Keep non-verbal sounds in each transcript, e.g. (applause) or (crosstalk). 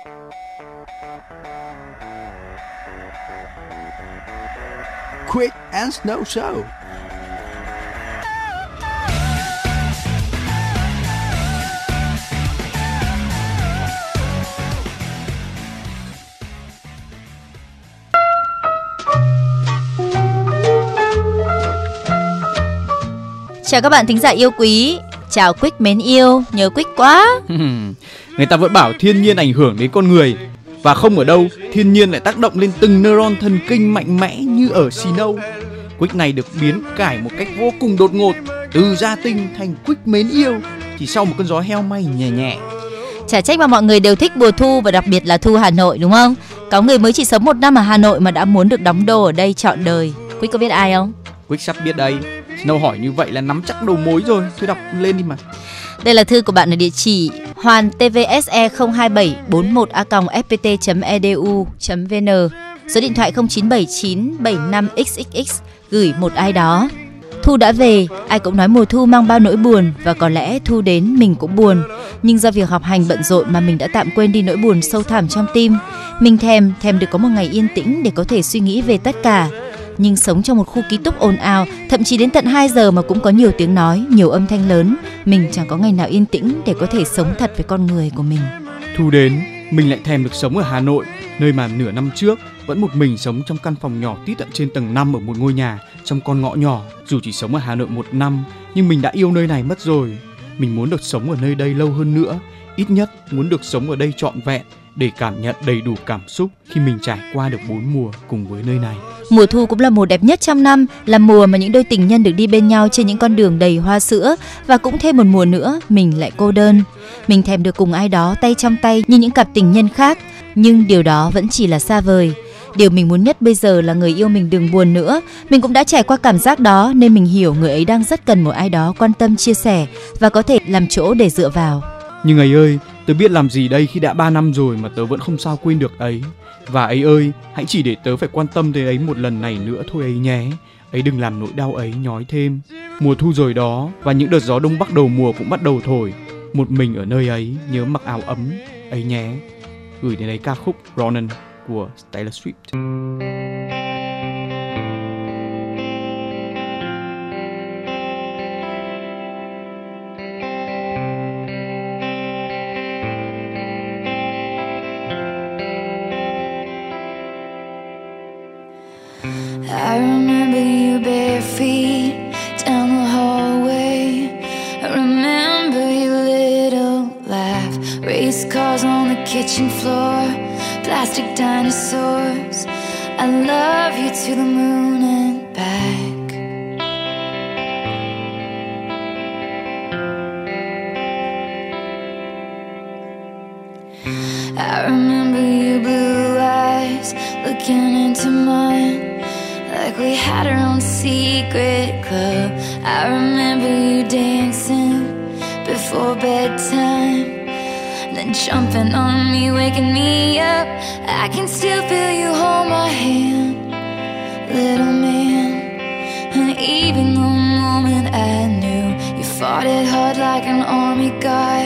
Quick and Snow Show. Chào các bạn thính giả yêu quý, chào Quick mến yêu, nhớ Quick quá. (laughs) Người ta vẫn bảo thiên nhiên ảnh hưởng đến con người và không ở đâu thiên nhiên lại tác động lên từng neuron thần kinh mạnh mẽ như ở Snow. Quick này được biến cải một cách vô cùng đột ngột từ gia tinh thành Quick mến yêu chỉ sau một cơn gió heo may nhẹ nhẹ. Chả trách mà mọi người đều thích mùa thu và đặc biệt là thu Hà Nội đúng không? Có người mới chỉ sống một năm ở Hà Nội mà đã muốn được đóng đô ở đây trọn đời. Quick có biết ai không? Quick sắp biết đây. Snow hỏi như vậy là nắm chắc đầu mối rồi. Thôi đọc lên đi mà. Đây là thư của bạn ở địa chỉ hoàn tvse 02741 a fpt edu vn số điện thoại 0979 75 xxx gửi một ai đó. Thu đã về, ai cũng nói mùa thu mang bao nỗi buồn và có lẽ thu đến mình cũng buồn. Nhưng do việc học hành bận rộn mà mình đã tạm quên đi nỗi buồn sâu thẳm trong tim. Mình thèm, thèm được có một ngày yên tĩnh để có thể suy nghĩ về tất cả nhưng sống trong một khu ký túc ồn ào, thậm chí đến tận 2 giờ mà cũng có nhiều tiếng nói, nhiều âm thanh lớn, mình chẳng có ngày nào yên tĩnh để có thể sống thật với con người của mình. Thu đến, mình lại thèm được sống ở Hà Nội, nơi mà nửa năm trước vẫn một mình sống trong căn phòng nhỏ tít tận trên tầng 5 ở một ngôi nhà trong con ngõ nhỏ. Dù chỉ sống ở Hà Nội một năm, nhưng mình đã yêu nơi này mất rồi. Mình muốn được sống ở nơi đây lâu hơn nữa, ít nhất muốn được sống ở đây trọn vẹn để cảm nhận đầy đủ cảm xúc khi mình trải qua được bốn mùa cùng với nơi này. Mùa thu cũng là mùa đẹp nhất trong năm, là mùa mà những đôi tình nhân được đi bên nhau trên những con đường đầy hoa sữa và cũng thêm một mùa nữa mình lại cô đơn. Mình thèm được cùng ai đó tay trong tay như những cặp tình nhân khác, nhưng điều đó vẫn chỉ là xa vời. Điều mình muốn nhất bây giờ là người yêu mình đừng buồn nữa. Mình cũng đã trải qua cảm giác đó nên mình hiểu người ấy đang rất cần một ai đó quan tâm chia sẻ và có thể làm chỗ để dựa vào. Nhưng ấy ơi, tớ biết làm gì đây khi đã 3 năm rồi mà tớ vẫn không sao quên được ấy. Và ấy ơi, hãy chỉ để tớ phải quan tâm tới ấy một lần này nữa thôi ấy nhé. Ấy đừng làm nỗi đau ấy nhói thêm. Mùa thu rồi đó và những đợt gió đông bắc đầu mùa cũng bắt đầu thổi. Một mình ở nơi ấy nhớ mặc áo ấm ấy nhé. Gửi đến ấy ca khúc Ronan của Taylor Swift. I remember you bare feet down the hallway. I remember your little laugh. Race cars on the kitchen floor, plastic dinosaurs. I love you to the moon had our own secret club. I remember you dancing before bedtime, then jumping on me, waking me up. I can still feel you hold my hand, little man. And even the moment I knew you fought it hard like an army guy.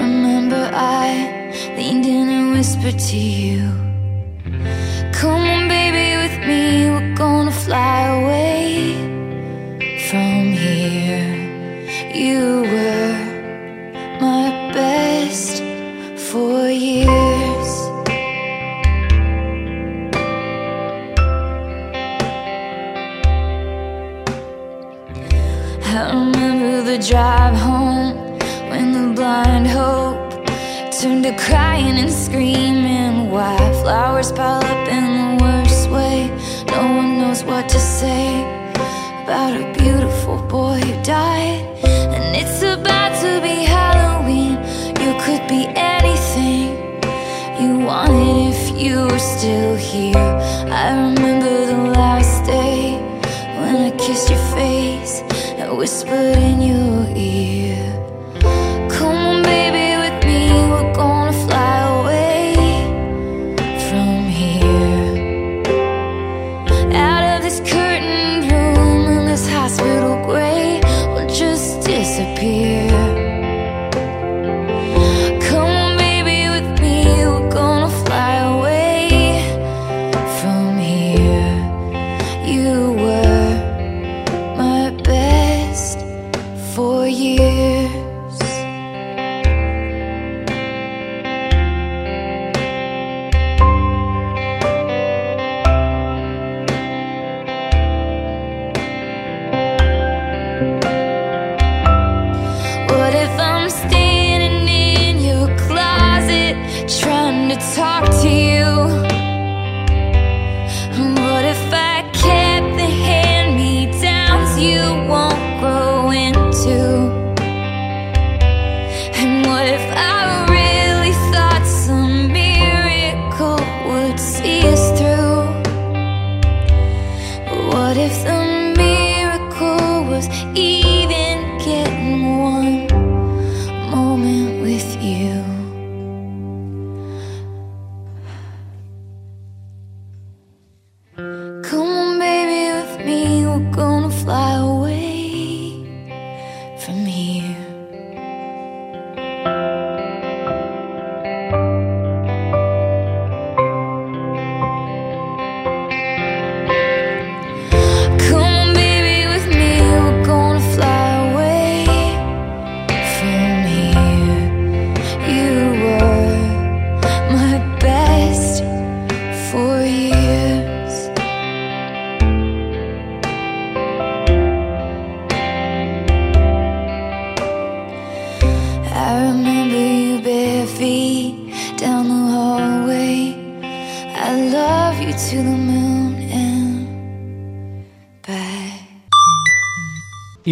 Remember, I leaned in and whispered to you. Come on, baby, with me. Fly away from here. You were my best for years. I remember the drive home when the blind hope turned to crying and screaming. Why flowers pile up in say about a beautiful boy who died. And it's about to be Halloween. You could be anything you wanted if you were still here. I remember the last day when I kissed your face and whispered in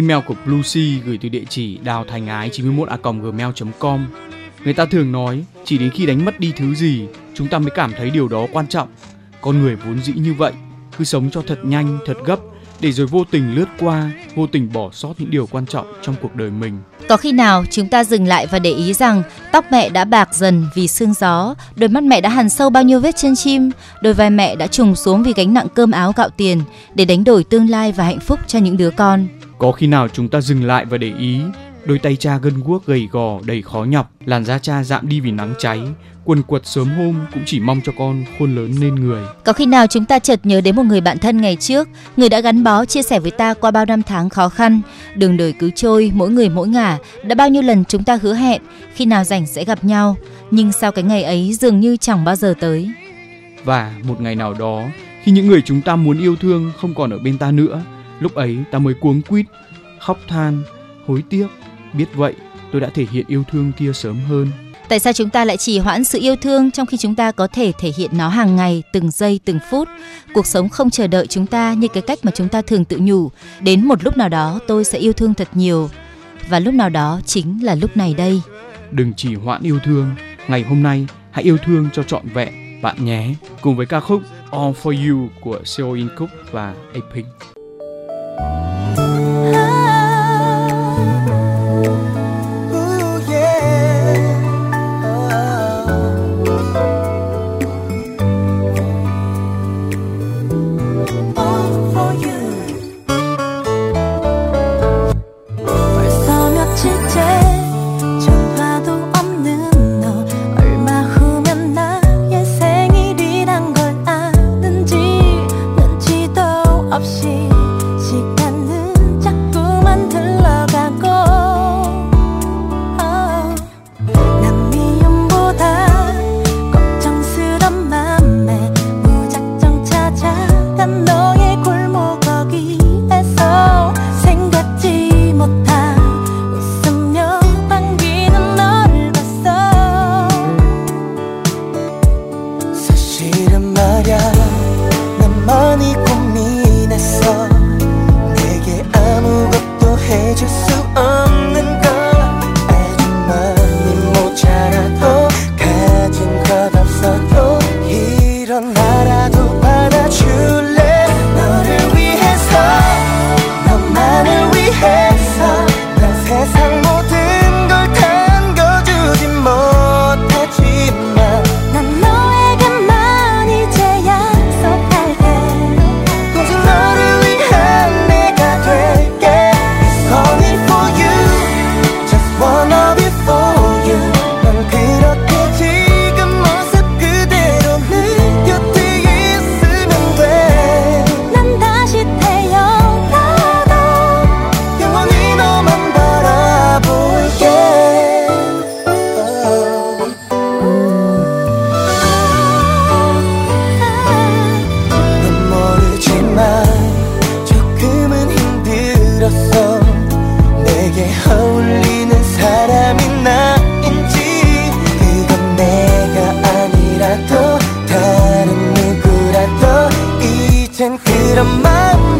Email của Bluesy gửi từ địa chỉ đào thành ái 91a gmail.com. Người ta thường nói chỉ đến khi đánh mất đi thứ gì chúng ta mới cảm thấy điều đó quan trọng. Con người vốn dĩ như vậy, cứ sống cho thật nhanh, thật gấp để rồi vô tình lướt qua, vô tình bỏ sót những điều quan trọng trong cuộc đời mình. Có khi nào chúng ta dừng lại và để ý rằng tóc mẹ đã bạc dần vì sương gió, đôi mắt mẹ đã hằn sâu bao nhiêu vết chân chim, đôi vai mẹ đã trùng xuống vì gánh nặng cơm áo gạo tiền để đánh đổi tương lai và hạnh phúc cho những đứa con. Có khi nào chúng ta dừng lại và để ý đôi tay cha gân guốc gầy gò đầy khó nhọc, làn da cha dạm đi vì nắng cháy, quần quật sớm hôm cũng chỉ mong cho con khôn lớn nên người. Có khi nào chúng ta chợt nhớ đến một người bạn thân ngày trước, người đã gắn bó chia sẻ với ta qua bao năm tháng khó khăn, đường đời cứ trôi, mỗi người mỗi ngả, đã bao nhiêu lần chúng ta hứa hẹn khi nào rảnh sẽ gặp nhau, nhưng sau cái ngày ấy dường như chẳng bao giờ tới. Và một ngày nào đó, khi những người chúng ta muốn yêu thương không còn ở bên ta nữa, lúc ấy ta mới cuống quýt, khóc than, hối tiếc. Biết vậy, tôi đã thể hiện yêu thương kia sớm hơn. Tại sao chúng ta lại trì hoãn sự yêu thương trong khi chúng ta có thể thể hiện nó hàng ngày, từng giây, từng phút? Cuộc sống không chờ đợi chúng ta như cái cách mà chúng ta thường tự nhủ. Đến một lúc nào đó tôi sẽ yêu thương thật nhiều. Và lúc nào đó chính là lúc này đây. Đừng chỉ hoãn yêu thương, ngày hôm nay hãy yêu thương cho trọn vẹn bạn nhé. Cùng với ca khúc All For You của Seo In Cook và Apink. 啊。 다른 누구라도 이젠 그런 마음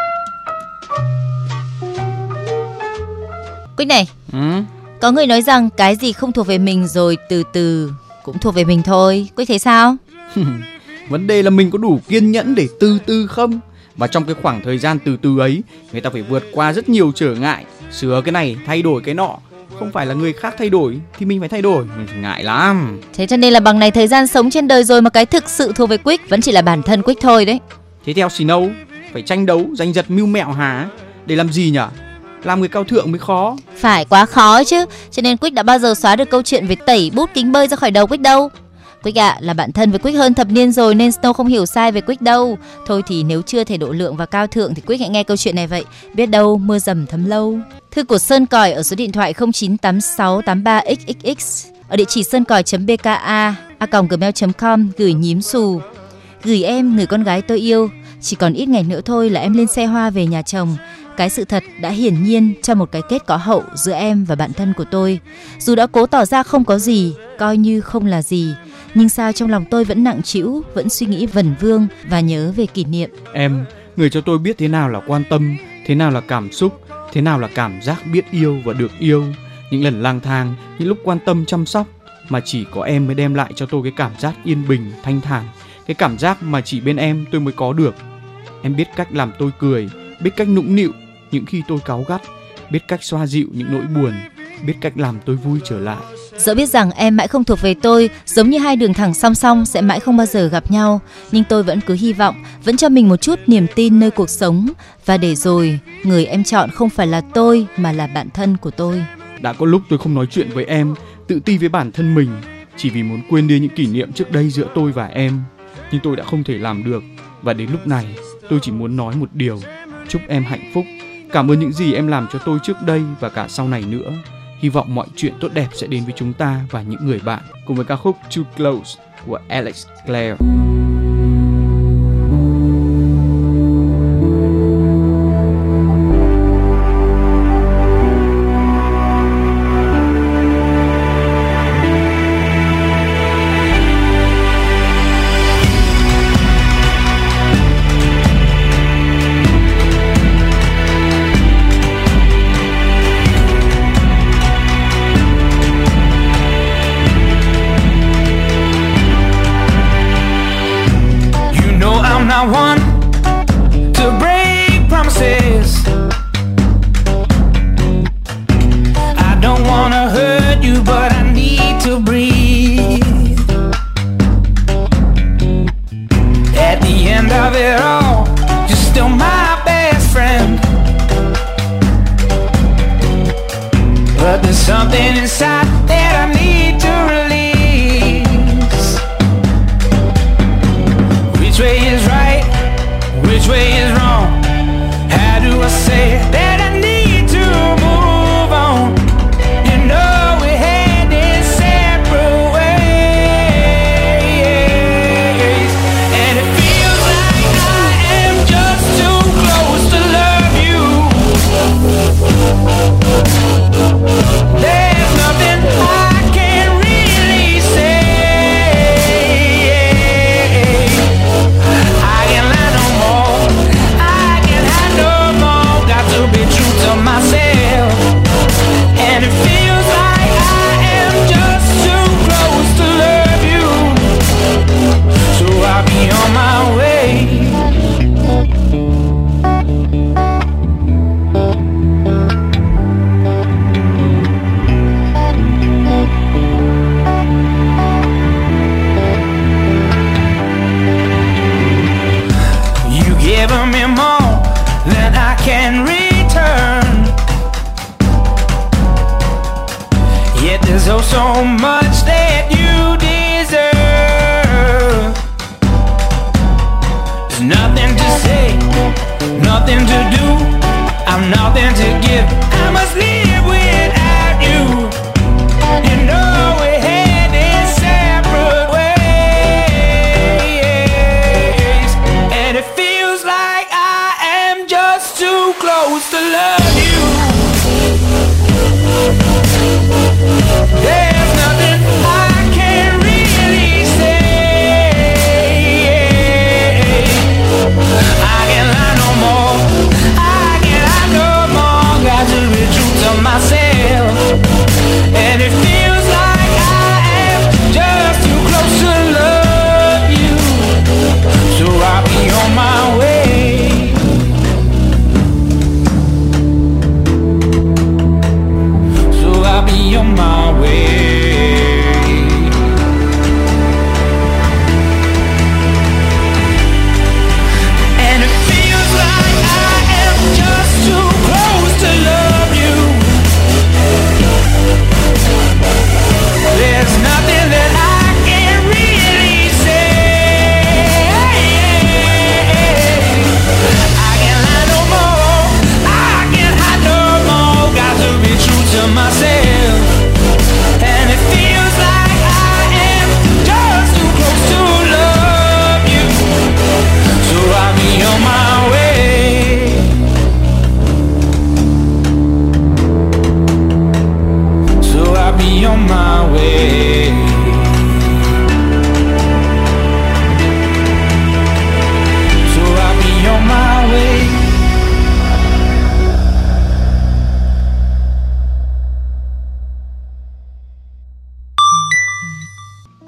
Quyết này, Ừ. có người nói rằng cái gì không thuộc về mình rồi từ từ cũng thuộc về mình thôi. Quyết thấy sao? (laughs) Vấn đề là mình có đủ kiên nhẫn để từ từ không? Và trong cái khoảng thời gian từ từ ấy, người ta phải vượt qua rất nhiều trở ngại, sửa cái này, thay đổi cái nọ. Không phải là người khác thay đổi thì mình phải thay đổi, ngại lắm. Thế cho nên là bằng này thời gian sống trên đời rồi mà cái thực sự thuộc về Quyết vẫn chỉ là bản thân Quyết thôi đấy. Thế theo Snow, phải tranh đấu, giành giật mưu mẹo hả? Để làm gì nhở? Làm người cao thượng mới khó. Phải quá khó chứ, cho nên Quyết đã bao giờ xóa được câu chuyện về tẩy bút kính bơi ra khỏi đầu Quyết đâu. Quyết ạ là bạn thân với Quyết hơn thập niên rồi nên Snow không hiểu sai về Quyết đâu. Thôi thì nếu chưa thể độ lượng và cao thượng thì Quyết hãy nghe câu chuyện này vậy. Biết đâu mưa dầm thấm lâu. Thư của Sơn Còi ở số điện thoại 098683xxx ở địa chỉ sơn còi.bka a gmail.com gửi nhím xù. Gửi em người con gái tôi yêu, chỉ còn ít ngày nữa thôi là em lên xe hoa về nhà chồng. Cái sự thật đã hiển nhiên cho một cái kết có hậu giữa em và bạn thân của tôi. Dù đã cố tỏ ra không có gì, coi như không là gì, nhưng sao trong lòng tôi vẫn nặng trĩu, vẫn suy nghĩ vẩn vương và nhớ về kỷ niệm. Em, người cho tôi biết thế nào là quan tâm, thế nào là cảm xúc, thế nào là cảm giác biết yêu và được yêu. Những lần lang thang, những lúc quan tâm chăm sóc mà chỉ có em mới đem lại cho tôi cái cảm giác yên bình, thanh thản, cái cảm giác mà chỉ bên em tôi mới có được. Em biết cách làm tôi cười, biết cách nũng nịu những khi tôi cáu gắt, biết cách xoa dịu những nỗi buồn, biết cách làm tôi vui trở lại. Dẫu biết rằng em mãi không thuộc về tôi, giống như hai đường thẳng song song sẽ mãi không bao giờ gặp nhau, nhưng tôi vẫn cứ hy vọng, vẫn cho mình một chút niềm tin nơi cuộc sống. Và để rồi, người em chọn không phải là tôi mà là bạn thân của tôi. Đã có lúc tôi không nói chuyện với em, tự ti với bản thân mình, chỉ vì muốn quên đi những kỷ niệm trước đây giữa tôi và em. Nhưng tôi đã không thể làm được, và đến lúc này, tôi chỉ muốn nói một điều: chúc em hạnh phúc. Cảm ơn những gì em làm cho tôi trước đây và cả sau này nữa. Hy vọng mọi chuyện tốt đẹp sẽ đến với chúng ta và những người bạn. Cùng với ca khúc Too Close của Alex Clare. Something inside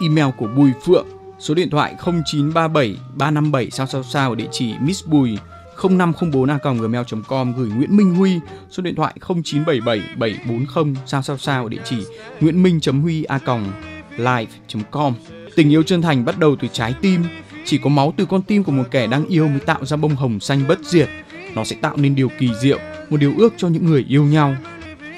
Email của Bùi Phượng, số điện thoại 0937 357 sao sao sao ở địa chỉ missbùi 0504 a gmail.com gửi Nguyễn Minh Huy số điện thoại 0977 740 sao sao sao ở địa chỉ nguyễn minh huy a live.com tình yêu chân thành bắt đầu từ trái tim chỉ có máu từ con tim của một kẻ đang yêu mới tạo ra bông hồng xanh bất diệt. Nó sẽ tạo nên điều kỳ diệu một điều ước cho những người yêu nhau.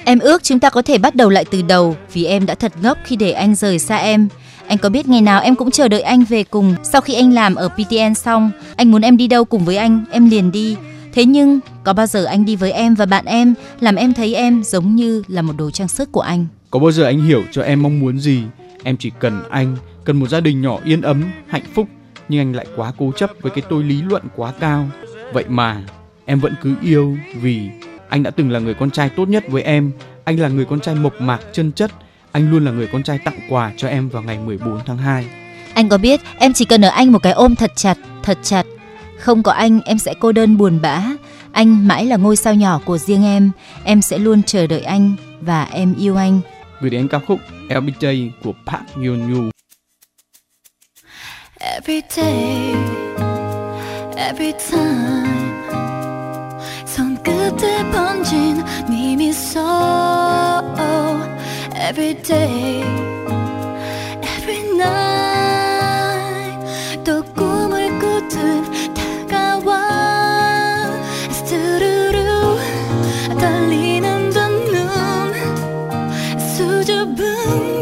Em ước chúng ta có thể bắt đầu lại từ đầu vì em đã thật ngốc khi để anh rời xa em. Anh có biết ngày nào em cũng chờ đợi anh về cùng sau khi anh làm ở PTN xong. Anh muốn em đi đâu cùng với anh, em liền đi. Thế nhưng có bao giờ anh đi với em và bạn em làm em thấy em giống như là một đồ trang sức của anh? Có bao giờ anh hiểu cho em mong muốn gì? Em chỉ cần anh, cần một gia đình nhỏ yên ấm, hạnh phúc. Nhưng anh lại quá cố chấp với cái tôi lý luận quá cao. Vậy mà em vẫn cứ yêu vì anh đã từng là người con trai tốt nhất với em. Anh là người con trai mộc mạc chân chất. Anh luôn là người con trai tặng quà cho em vào ngày 14 tháng 2. Anh có biết em chỉ cần ở anh một cái ôm thật chặt, thật chặt. Không có anh em sẽ cô đơn buồn bã. Anh mãi là ngôi sao nhỏ của riêng em. Em sẽ luôn chờ đợi anh và em yêu anh. Gửi đến ca khúc LBJ của Park Yeon Yu. Every day, every time 손끝에 번진 네 미소 Every day, every night 또 꿈을 꾸듯 다가와. 스르르 떨리는 두눈 수줍은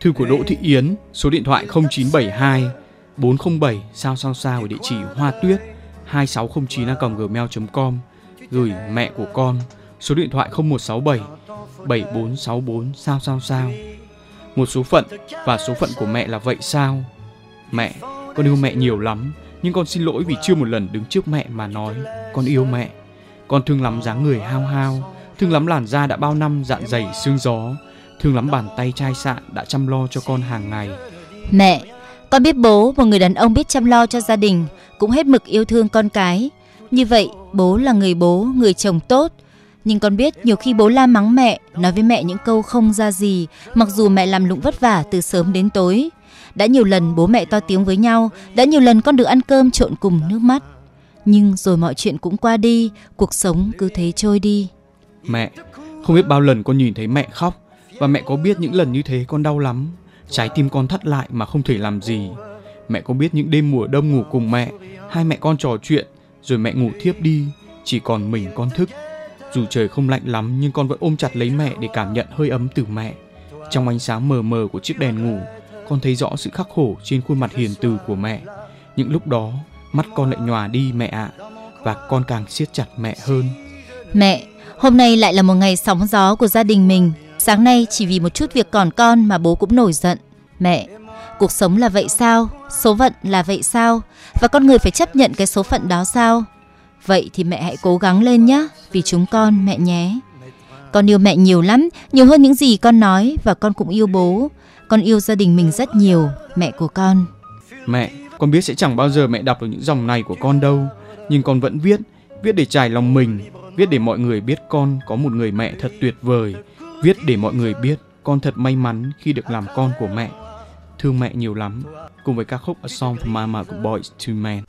Thư của Đỗ Thị Yến, số điện thoại 0972 407 sao sao sao ở địa chỉ hoa tuyết 2609 gmail.com gửi mẹ của con số điện thoại 0167 7464 sao sao sao. Một số phận và số phận của mẹ là vậy sao? Mẹ con yêu mẹ nhiều lắm nhưng con xin lỗi vì chưa một lần đứng trước mẹ mà nói con yêu mẹ con thương lắm dáng người hao hao thương lắm làn da đã bao năm dạn dày sương gió thương lắm bàn tay chai sạn đã chăm lo cho con hàng ngày Mẹ, con biết bố, một người đàn ông biết chăm lo cho gia đình, cũng hết mực yêu thương con cái. Như vậy, bố là người bố, người chồng tốt. Nhưng con biết nhiều khi bố la mắng mẹ, nói với mẹ những câu không ra gì, mặc dù mẹ làm lụng vất vả từ sớm đến tối. Đã nhiều lần bố mẹ to tiếng với nhau, đã nhiều lần con được ăn cơm trộn cùng nước mắt. Nhưng rồi mọi chuyện cũng qua đi, cuộc sống cứ thế trôi đi. Mẹ, không biết bao lần con nhìn thấy mẹ khóc và mẹ có biết những lần như thế con đau lắm. Trái tim con thắt lại mà không thể làm gì. Mẹ có biết những đêm mùa đông ngủ cùng mẹ, hai mẹ con trò chuyện, rồi mẹ ngủ thiếp đi, chỉ còn mình con thức. Dù trời không lạnh lắm nhưng con vẫn ôm chặt lấy mẹ để cảm nhận hơi ấm từ mẹ. Trong ánh sáng mờ mờ của chiếc đèn ngủ, con thấy rõ sự khắc khổ trên khuôn mặt hiền từ của mẹ. Những lúc đó, mắt con lại nhòa đi mẹ ạ, và con càng siết chặt mẹ hơn. Mẹ, hôm nay lại là một ngày sóng gió của gia đình mình. Sáng nay chỉ vì một chút việc còn con mà bố cũng nổi giận. Mẹ, cuộc sống là vậy sao? Số phận là vậy sao? Và con người phải chấp nhận cái số phận đó sao? Vậy thì mẹ hãy cố gắng lên nhé, vì chúng con mẹ nhé. Con yêu mẹ nhiều lắm, nhiều hơn những gì con nói và con cũng yêu bố. Con yêu gia đình mình rất nhiều, mẹ của con. Mẹ, con biết sẽ chẳng bao giờ mẹ đọc được những dòng này của con đâu, nhưng con vẫn viết, viết để trải lòng mình, viết để mọi người biết con có một người mẹ thật tuyệt vời, viết để mọi người biết con thật may mắn khi được làm con của mẹ. Thương mẹ nhiều lắm, cùng với ca khúc A Song for Mama của Boys to Men.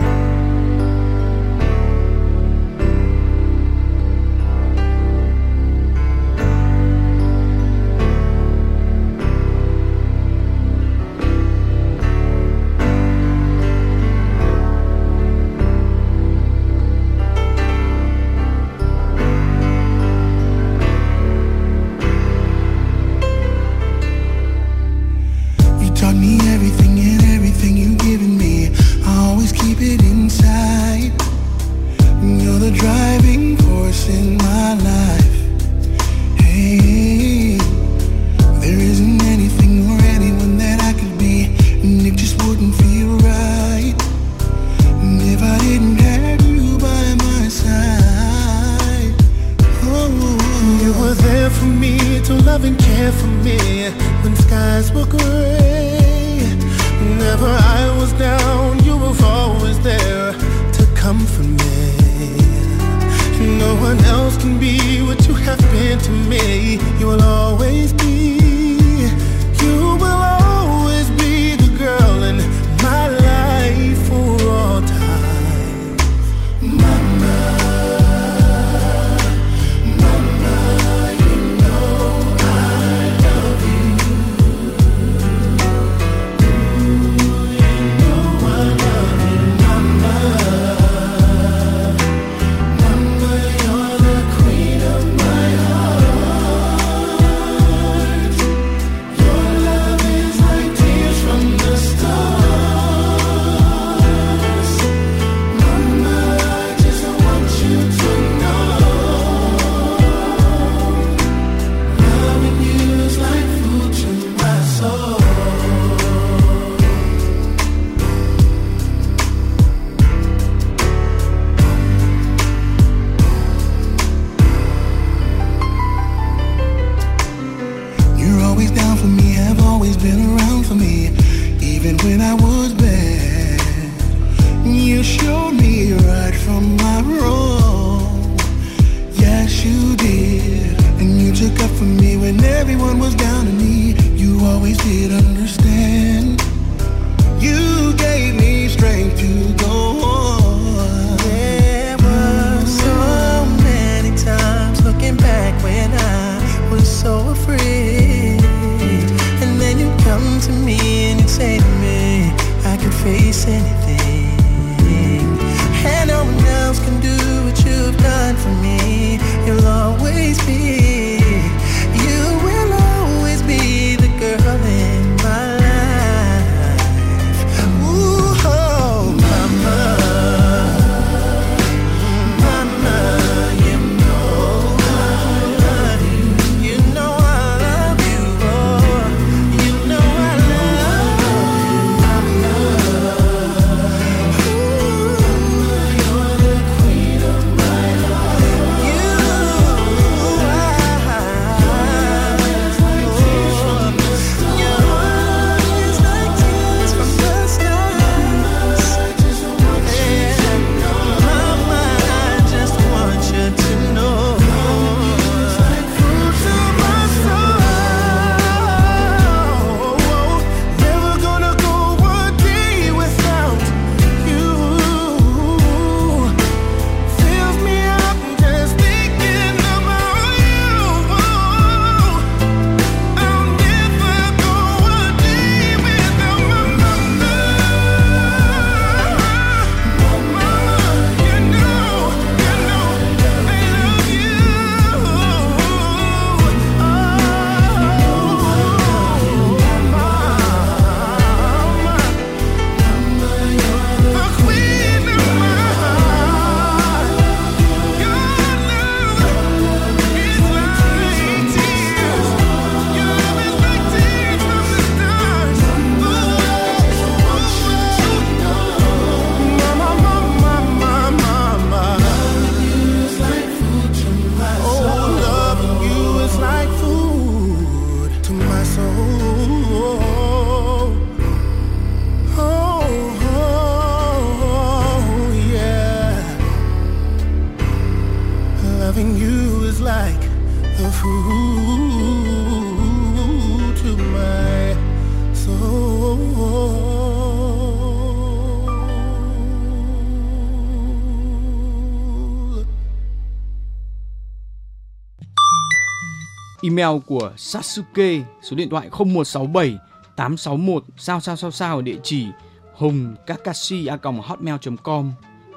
Email của Sasuke, số điện thoại 0167 861 sao sao sao sao ở địa chỉ hùng kakashi a hotmail.com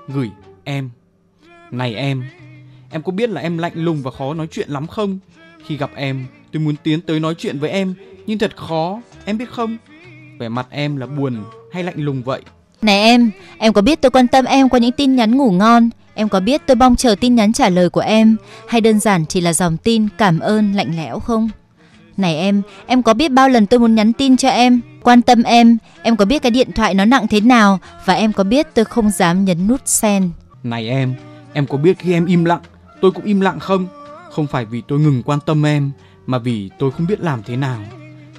gửi em. Này em em có biết là em lạnh lùng và khó nói chuyện lắm không? Khi gặp em tôi muốn tiến tới nói chuyện với em nhưng thật khó em biết không vẻ mặt em là buồn hay lạnh lùng vậy Này em, em có biết tôi quan tâm em qua những tin nhắn ngủ ngon? Em có biết tôi mong chờ tin nhắn trả lời của em hay đơn giản chỉ là dòng tin cảm ơn lạnh lẽo không? Này em, em có biết bao lần tôi muốn nhắn tin cho em, quan tâm em, em có biết cái điện thoại nó nặng thế nào và em có biết tôi không dám nhấn nút send. Này em, em có biết khi em im lặng, tôi cũng im lặng không? Không phải vì tôi ngừng quan tâm em, mà vì tôi không biết làm thế nào.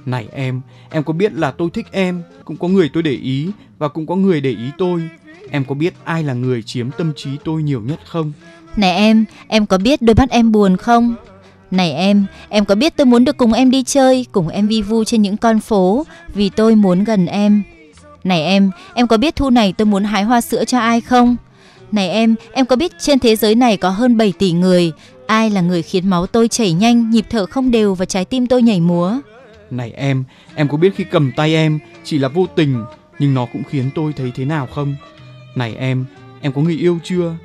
Này em, em có biết là tôi thích em, cũng có người tôi để ý và cũng có người để ý tôi. Em có biết ai là người chiếm tâm trí tôi nhiều nhất không? Này em, em có biết đôi mắt em buồn không? Này em, em có biết tôi muốn được cùng em đi chơi, cùng em vi vu trên những con phố vì tôi muốn gần em. Này em, em có biết thu này tôi muốn hái hoa sữa cho ai không? Này em, em có biết trên thế giới này có hơn 7 tỷ người, ai là người khiến máu tôi chảy nhanh, nhịp thở không đều và trái tim tôi nhảy múa? Này em, em có biết khi cầm tay em chỉ là vô tình nhưng nó cũng khiến tôi thấy thế nào không? Này em, em có người yêu chưa?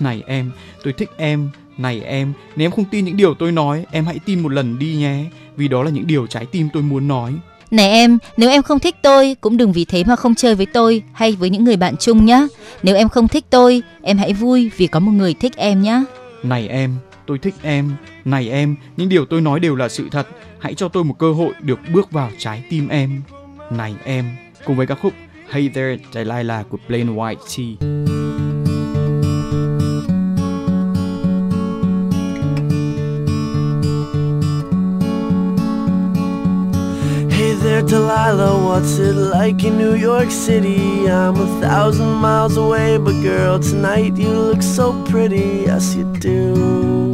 Này em, tôi thích em. Này em, nếu em không tin những điều tôi nói, em hãy tin một lần đi nhé, vì đó là những điều trái tim tôi muốn nói. Này em, nếu em không thích tôi, cũng đừng vì thế mà không chơi với tôi hay với những người bạn chung nhé. Nếu em không thích tôi, em hãy vui vì có một người thích em nhé. Này em, tôi thích em. Này em, những điều tôi nói đều là sự thật. Hãy cho tôi một cơ hội được bước vào trái tim em. Này em, cùng với ca khúc Hey There Delilah của Plain White Tea. Delilah, what's it like in New York City? I'm a thousand miles away, but girl, tonight you look so pretty, yes you do.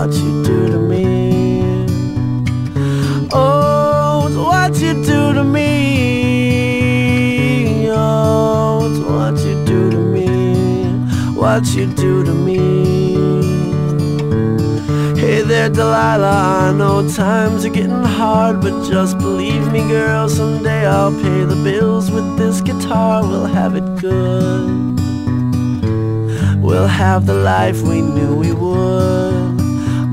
What you do to me. Oh, it's what you do to me. Oh, it's what you do to me. What you do to me. Hey there, Delilah. I know times are getting hard, but just believe me, girl. Someday I'll pay the bills with this guitar. We'll have it good. We'll have the life we knew we would.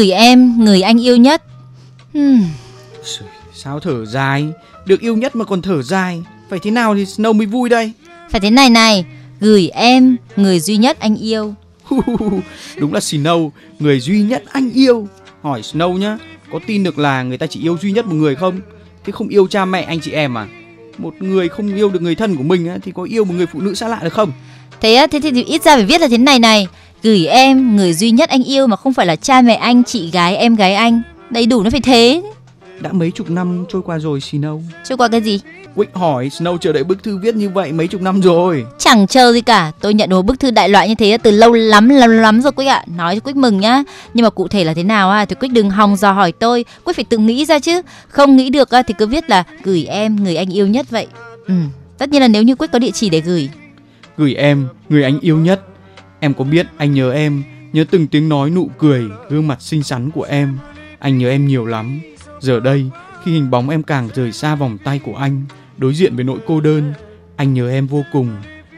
Gửi em người anh yêu nhất. Hmm, Sao thở dài? Được yêu nhất mà còn thở dài. Phải thế nào thì Snow mới vui đây? phải thế này này, gửi em người duy nhất anh yêu. Đúng là Snow, người duy nhất anh yêu. Hỏi Snow nhá, có tin được là người ta chỉ yêu duy nhất một người không? Thế không yêu cha mẹ anh chị em à? Một người không yêu được người thân của mình á, thì có yêu một người phụ nữ xa lạ được không? Thế á, thế thì ít ra phải viết là thế này này, gửi em người duy nhất anh yêu mà không phải là cha mẹ anh, chị gái, em gái anh. Đầy đủ nó phải thế. Đã mấy chục năm trôi qua rồi Snow. Trôi qua cái gì? Quick hỏi Snow chờ đợi bức thư viết như vậy mấy chục năm rồi. Chẳng chờ gì cả. Tôi nhận được một bức thư đại loại như thế từ lâu lắm lắm lắm rồi Quyết ạ. Nói cho Quyết mừng nhá. Nhưng mà cụ thể là thế nào à thì Quyết đừng hòng dò hỏi tôi. Quyết phải tự nghĩ ra chứ. Không nghĩ được thì cứ viết là gửi em người anh yêu nhất vậy. Ừ. Tất nhiên là nếu như Quyết có địa chỉ để gửi. Gửi em, người anh yêu nhất. Em có biết anh nhớ em, nhớ từng tiếng nói nụ cười, gương mặt xinh xắn của em. Anh nhớ em nhiều lắm. Giờ đây, khi hình bóng em càng rời xa vòng tay của anh, đối diện với nỗi cô đơn, anh nhớ em vô cùng.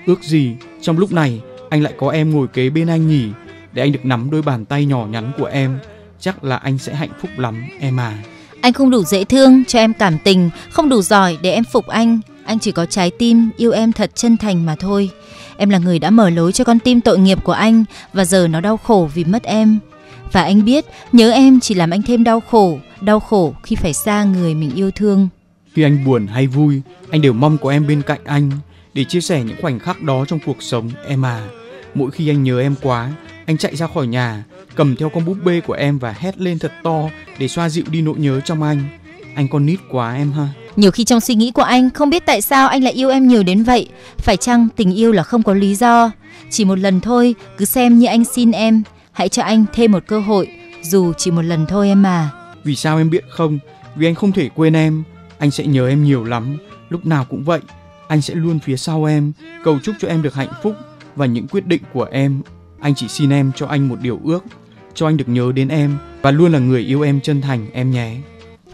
Ước gì trong lúc này anh lại có em ngồi kế bên anh nhỉ, để anh được nắm đôi bàn tay nhỏ nhắn của em. Chắc là anh sẽ hạnh phúc lắm em à. Anh không đủ dễ thương cho em cảm tình, không đủ giỏi để em phục anh. Anh chỉ có trái tim yêu em thật chân thành mà thôi. Em là người đã mở lối cho con tim tội nghiệp của anh và giờ nó đau khổ vì mất em. Và anh biết nhớ em chỉ làm anh thêm đau khổ, đau khổ khi phải xa người mình yêu thương. Khi anh buồn hay vui, anh đều mong có em bên cạnh anh để chia sẻ những khoảnh khắc đó trong cuộc sống em à. Mỗi khi anh nhớ em quá, anh chạy ra khỏi nhà, cầm theo con búp bê của em và hét lên thật to để xoa dịu đi nỗi nhớ trong anh. Anh con nít quá em ha. Nhiều khi trong suy nghĩ của anh không biết tại sao anh lại yêu em nhiều đến vậy. Phải chăng tình yêu là không có lý do? Chỉ một lần thôi, cứ xem như anh xin em. Hãy cho anh thêm một cơ hội, dù chỉ một lần thôi em mà. Vì sao em biết không? Vì anh không thể quên em. Anh sẽ nhớ em nhiều lắm. Lúc nào cũng vậy. Anh sẽ luôn phía sau em, cầu chúc cho em được hạnh phúc và những quyết định của em. Anh chỉ xin em cho anh một điều ước, cho anh được nhớ đến em và luôn là người yêu em chân thành em nhé.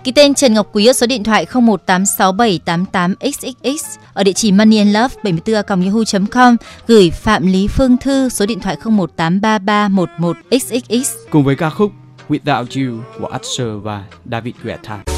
Ký tên Trần Ngọc Quý ở số điện thoại 0186788xxx ở địa chỉ moneyandlove 74 com, gửi Phạm Lý Phương Thư số điện thoại 0183311xxx Cùng với ca khúc Without You của Usher và David Guetta.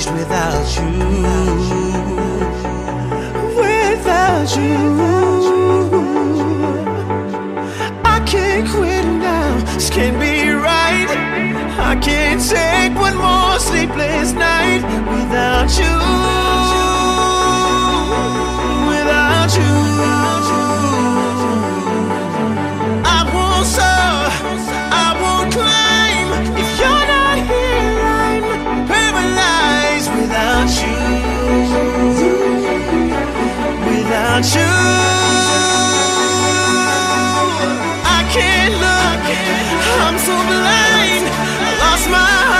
estranged without you. Without you, I can't quit now. This can't be right. I can't take one more sleepless night without you. Without you, I can't look. I'm so blind. I lost my heart.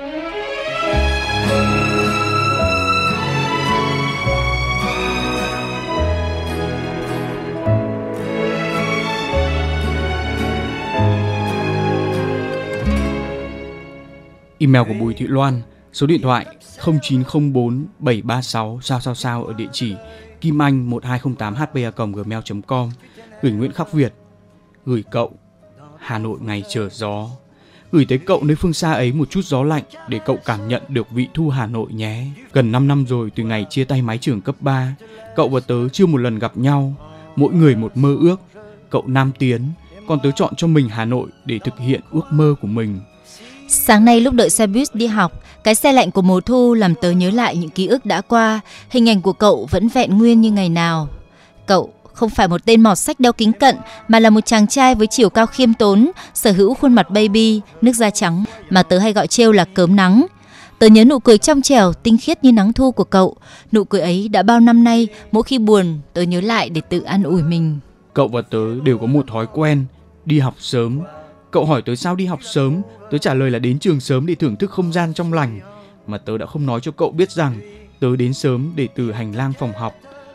Email của Bùi Thị Loan, số điện thoại 0904 736 sao sao sao ở địa chỉ kim anh 1208 hpa gmail com gửi Nguyễn Khắc Việt gửi cậu Hà Nội ngày chờ gió gửi tới cậu nơi phương xa ấy một chút gió lạnh để cậu cảm nhận được vị thu Hà Nội nhé. Gần 5 năm rồi từ ngày chia tay mái trường cấp 3, cậu và tớ chưa một lần gặp nhau, mỗi người một mơ ước. Cậu Nam Tiến, còn tớ chọn cho mình Hà Nội để thực hiện ước mơ của mình. Sáng nay lúc đợi xe buýt đi học, cái xe lạnh của mùa thu làm tớ nhớ lại những ký ức đã qua, hình ảnh của cậu vẫn vẹn nguyên như ngày nào. Cậu không phải một tên mọt sách đeo kính cận mà là một chàng trai với chiều cao khiêm tốn, sở hữu khuôn mặt baby, nước da trắng mà tớ hay gọi trêu là cớm nắng. Tớ nhớ nụ cười trong trẻo, tinh khiết như nắng thu của cậu. Nụ cười ấy đã bao năm nay, mỗi khi buồn, tớ nhớ lại để tự an ủi mình. Cậu và tớ đều có một thói quen, đi học sớm. Cậu hỏi tớ sao đi học sớm, tớ trả lời là đến trường sớm để thưởng thức không gian trong lành. Mà tớ đã không nói cho cậu biết rằng tớ đến sớm để từ hành lang phòng học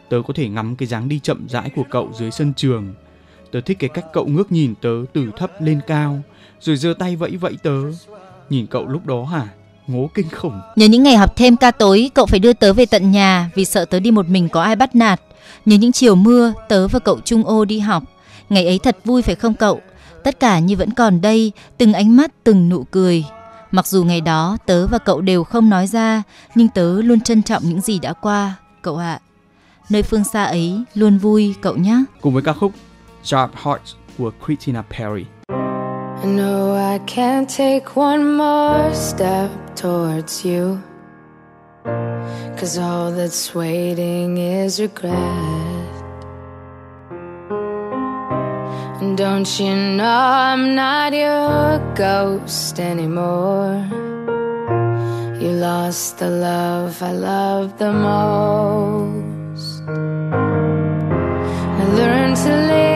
tớ có thể ngắm cái dáng đi chậm rãi của cậu dưới sân trường. Tớ thích cái cách cậu ngước nhìn tớ từ thấp lên cao, rồi giơ tay vẫy vẫy tớ. Nhìn cậu lúc đó hả? Ngố kinh khủng. Nhớ những ngày học thêm ca tối, cậu phải đưa tớ về tận nhà vì sợ tớ đi một mình có ai bắt nạt. Nhớ những chiều mưa, tớ và cậu chung ô đi học. Ngày ấy thật vui phải không cậu? Tất cả như vẫn còn đây, từng ánh mắt, từng nụ cười. Mặc dù ngày đó tớ và cậu đều không nói ra, nhưng tớ luôn trân trọng những gì đã qua, cậu ạ. Nơi phương xa ấy luôn vui cậu nhé. Cùng với ca khúc Sharp Hearts của Christina Perry. I know I can't take one more step towards you. Cause all that's waiting is regret. Don't you know I'm not your ghost anymore? You lost the love I loved the most. I learned to live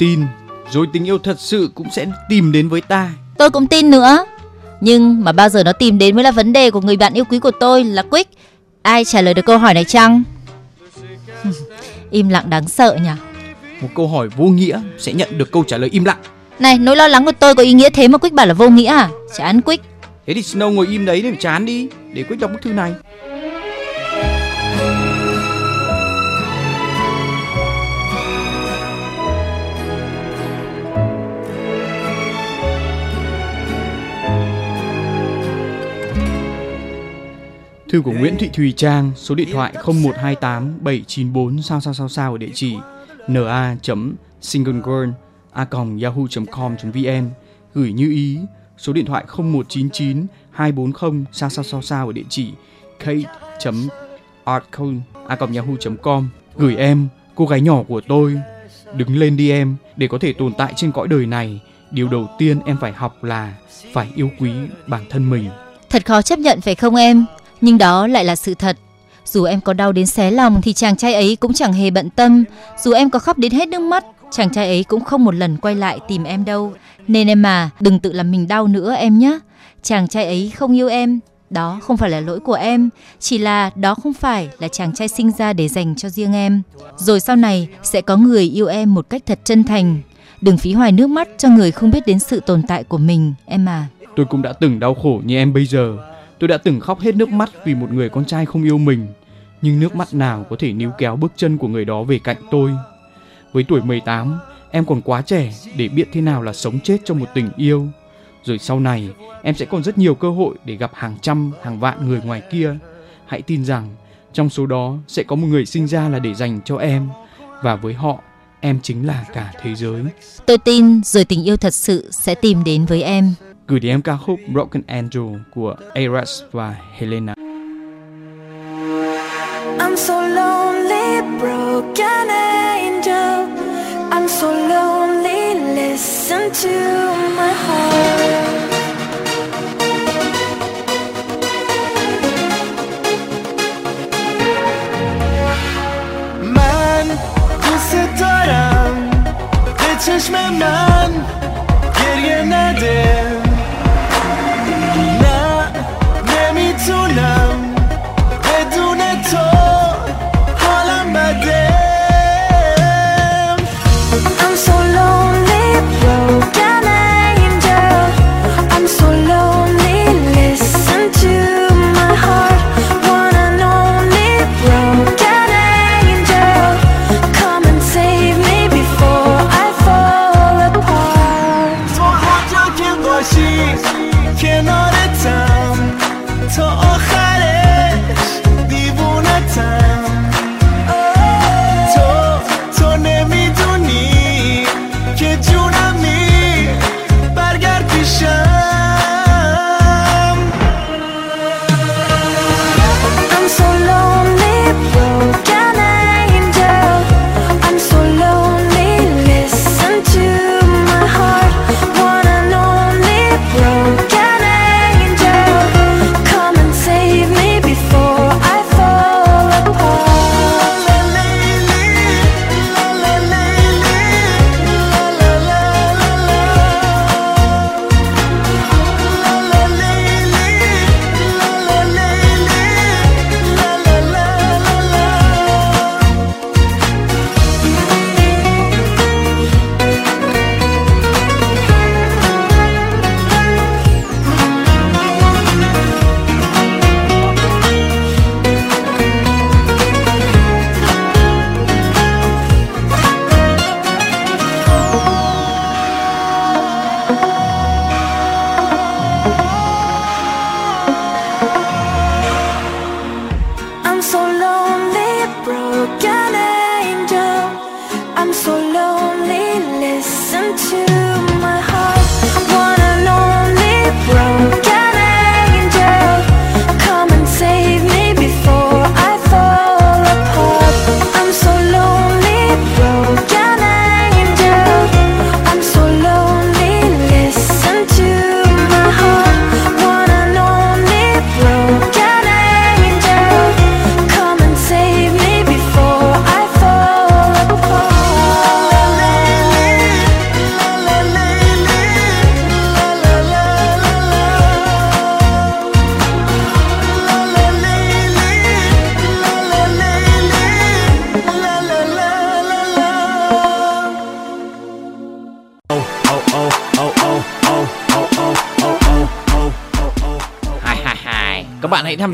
tin, rồi tình yêu thật sự cũng sẽ tìm đến với ta. Tôi cũng tin nữa. Nhưng mà bao giờ nó tìm đến mới là vấn đề của người bạn yêu quý của tôi là Quick. Ai trả lời được câu hỏi này chăng? (laughs) Im lặng đáng sợ nhỉ. Một câu hỏi vô nghĩa sẽ nhận được câu trả lời im lặng. Này, nỗi lo lắng của tôi có ý nghĩa thế mà Quick bảo là vô nghĩa à? Chán Quick. Thế thì Snow ngồi im đấy để chán đi, để quyết đọc bức thư này. Thư của Nguyễn Thị Thùy Trang, số điện thoại 0128 794 sao sao sao sao ở địa chỉ na.singlegirl@yahoo.com.vn gửi như ý số điện thoại 0199 240 sao sao sao sao ở địa chỉ kate.artcon@yahoo.com gửi em cô gái nhỏ của tôi đứng lên đi em để có thể tồn tại trên cõi đời này. Điều đầu tiên em phải học là phải yêu quý bản thân mình. Thật khó chấp nhận phải không em? Nhưng đó lại là sự thật. Dù em có đau đến xé lòng thì chàng trai ấy cũng chẳng hề bận tâm. Dù em có khóc đến hết nước mắt, chàng trai ấy cũng không một lần quay lại tìm em đâu. Nên em mà, đừng tự làm mình đau nữa em nhé. Chàng trai ấy không yêu em, đó không phải là lỗi của em, chỉ là đó không phải là chàng trai sinh ra để dành cho riêng em. Rồi sau này sẽ có người yêu em một cách thật chân thành. Đừng phí hoài nước mắt cho người không biết đến sự tồn tại của mình, em à. Tôi cũng đã từng đau khổ như em bây giờ. Tôi đã từng khóc hết nước mắt vì một người con trai không yêu mình. Nhưng nước mắt nào có thể níu kéo bước chân của người đó về cạnh tôi. Với tuổi 18, em còn quá trẻ để biết thế nào là sống chết trong một tình yêu. Rồi sau này, em sẽ còn rất nhiều cơ hội để gặp hàng trăm, hàng vạn người ngoài kia. Hãy tin rằng, trong số đó sẽ có một người sinh ra là để dành cho em. Và với họ, em chính là cả thế giới. Tôi tin rồi tình yêu thật sự sẽ tìm đến với em Gửi đến em ca khúc Broken Angel của Aras và Helena. I'm so lonely, broken angel. I'm so lonely, listen to my heart. من دوست دارم به چشم من گریه نده listen